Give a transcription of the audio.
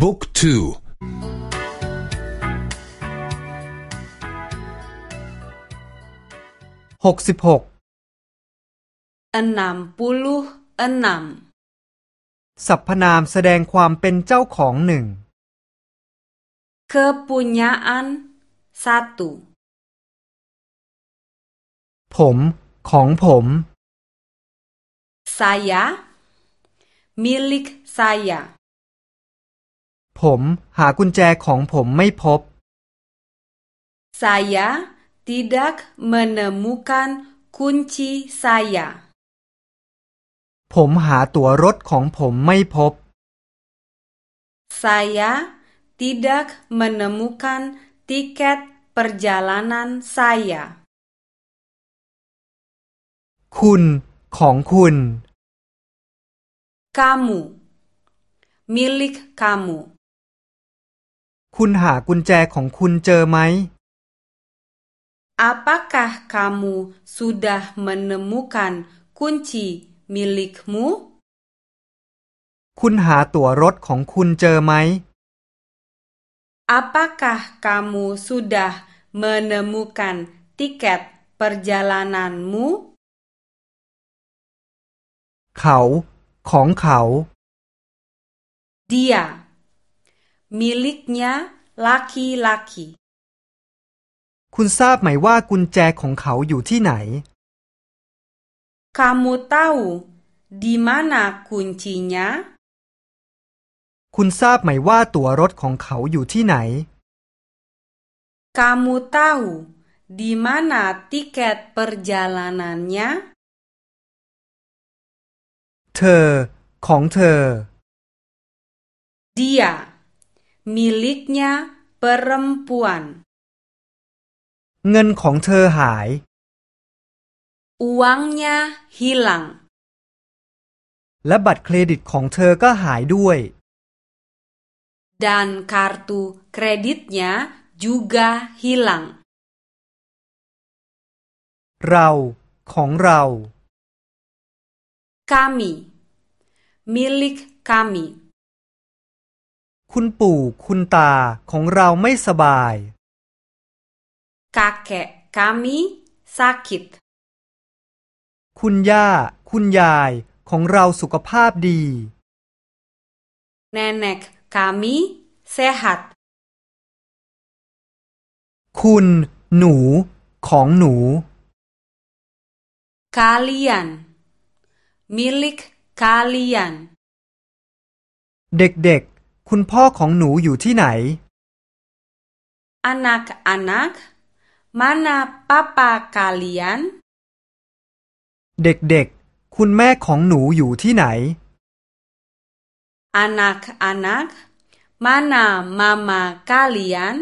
บุ๊กทูหกสิบหกอนนามปุลุอนนามสรรพนามแสดงความเป็นเจ้าของหนึ่งคปุญญาอัน s a ตุ ผม ของผมสายะมิลิกสายะผมหากุญแจของผมไม่พบ Saya tidak menemukan kunci saya ผมหาตั๋วรถของผมไม่พบ Saya tidak menemukan tiket perjalanan saya คุณของคุณ kamu milik kamu คคุณหากุญแจของคุณเจอไหม Apakah kamu sudah menemukan kunci milikmu? คุณหาตั๋วรถของคุณเจอไหม Apakah kamu sudah menemukan tiket perjalananmu? เขา ของเขา Dia miliknya laki-laki คุณทราบไหมว่ากุญแจของเขาอยู่ที่ไหน kamu tahu di mana kuncinya คุณทราบไหมว่าตั๋วรถของเขาอยู่ที่ไหน kamu tahu di mana tiket perjalanannya เธอ ของเธอ dia มิลิกเนียเปรมปวนเงินของเธอหายอุวังเนายฮิลังและบัตรเครดิตของเธอก็หายด้วยดันคาร์ตูเครดิตเนายจูกาฮิลังเราของเราคามิมิลิกคามิคุณปู่คุณตาของเราไม่สบาย k าเกะ kami ซาคิ t คุณย่า คุณยายของเราสุขภาพดีนนเนก kami เซฮั t คุณหนู ของหนูน a l i a n m i ลิ k k น l i a n เด็กคุณพ่อของหนูอยู่ที่ไหน Anak-anak, mana papa kalian? เด็กๆ คุณแม่ของหนูอยู่ที่ไหน Anak-anak, mana mama kalian?